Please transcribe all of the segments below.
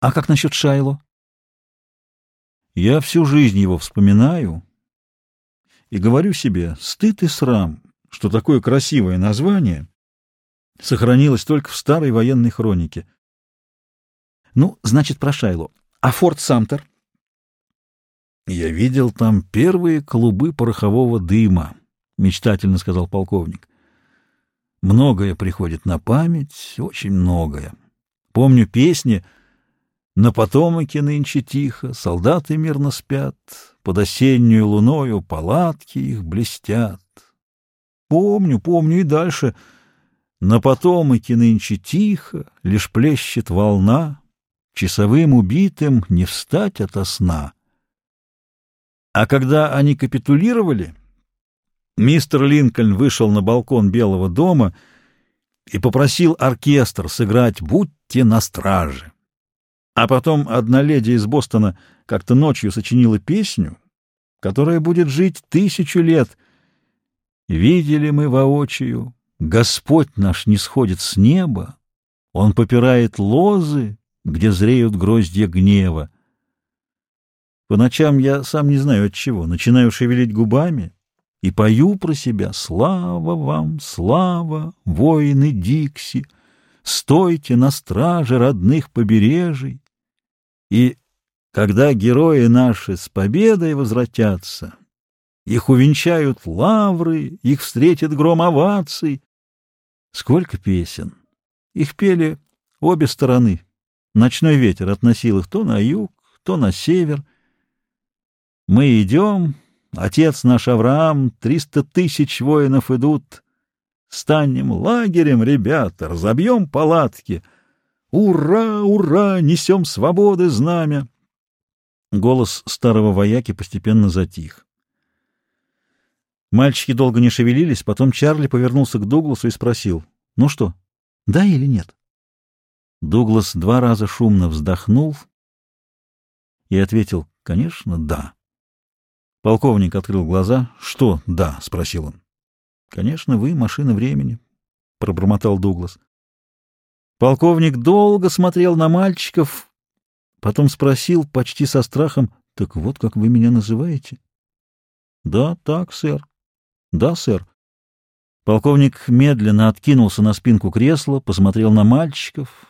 А как насчет Шайло? Я всю жизнь его вспоминаю и говорю себе, стыд и срам, что такое красивое название сохранилось только в старой военной хронике. Ну, значит, про Шайло. А Форт Самтер? Я видел там первые клубы порохового дыма, мечтательно сказал полковник. Многое приходит на память, очень многое. Помню песни «На потомоке нынче тихо, солдаты мирно спят, под осеннюю луною палатки их блестят». Помню, помню и дальше. «На потомоке нынче тихо, лишь плещет волна, часовым убитым не встать ото сна». А когда они капитулировали, мистер Линкольн вышел на балкон Белого дома и попросил оркестр сыграть «Будьте на страже». А потом одна леди из Бостона как-то ночью сочинила песню, которая будет жить тысячу лет. Видели мы воочию, Господь наш не сходит с неба, Он попирает лозы, где зреют гроздья гнева. По ночам я сам не знаю от чего, начинаю шевелить губами и пою про себя «Слава вам, слава, воины Дикси! Стойте на страже родных побережий!» И когда герои наши с победой возвратятся, их увенчают лавры, их встретит гром оваций. Сколько песен! Их пели обе стороны. Ночной ветер относил их то на юг, то на север — мы идем, отец наш Авраам, триста тысяч воинов идут. Станем лагерем, ребята, разобьем палатки. Ура, ура, несем свободы знамя. Голос старого вояки постепенно затих. Мальчики долго не шевелились, потом Чарли повернулся к Дугласу и спросил, «Ну что, да или нет?» Дуглас два раза шумно вздохнул и ответил, «Конечно, да». Полковник открыл глаза. «Что «да»?» — спросил он. «Конечно, вы машина времени», — пробормотал Дуглас. Полковник долго смотрел на мальчиков, потом спросил почти со страхом, «Так вот как вы меня называете?» «Да, так, сэр». «Да, сэр». Полковник медленно откинулся на спинку кресла, посмотрел на мальчиков,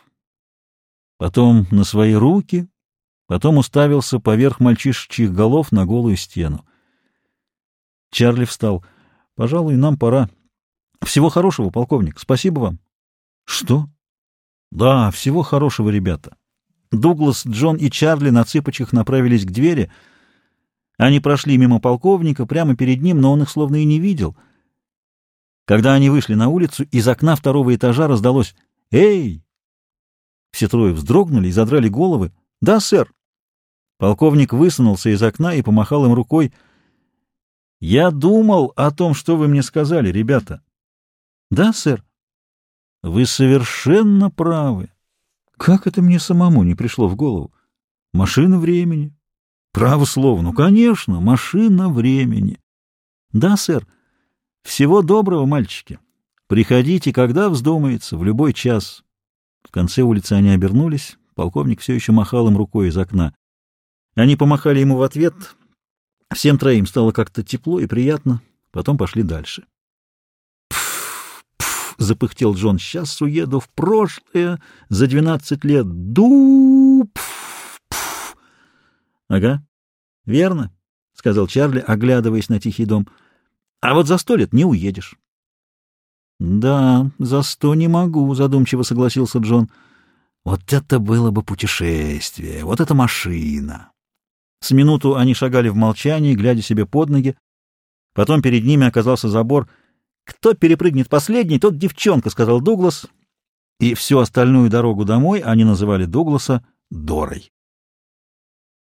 потом на свои руки, Потом уставился поверх мальчишечьих голов на голую стену. Чарли встал. — Пожалуй, нам пора. — Всего хорошего, полковник. Спасибо вам. — Что? — Да, всего хорошего, ребята. Дуглас, Джон и Чарли на цыпочках направились к двери. Они прошли мимо полковника, прямо перед ним, но он их словно и не видел. Когда они вышли на улицу, из окна второго этажа раздалось «Эй!». Все трое вздрогнули и задрали головы. «Да, сэр!» Полковник высунулся из окна и помахал им рукой. — Я думал о том, что вы мне сказали, ребята. — Да, сэр. — Вы совершенно правы. Как это мне самому не пришло в голову? Машина времени. Право слово, ну, конечно, машина времени. Да, сэр. Всего доброго, мальчики. Приходите, когда вздумается, в любой час. В конце улицы они обернулись. Полковник все еще махал им рукой из окна. Они помахали ему в ответ. Всем троим стало как-то тепло и приятно. Потом пошли дальше. Запыхтел Джон. «Сейчас уеду в прошлое за двенадцать лет. Ду! Пф». «Ага, верно», — сказал Чарли, оглядываясь на тихий дом. «А вот за сто лет не уедешь». «Да, за сто не могу», — задумчиво согласился Джон. «Вот это было бы путешествие! Вот эта машина!» С минуту они шагали в молчании, глядя себе под ноги. Потом перед ними оказался забор. «Кто перепрыгнет последний, тот девчонка», — сказал Дуглас. И всю остальную дорогу домой они называли Дугласа Дорой.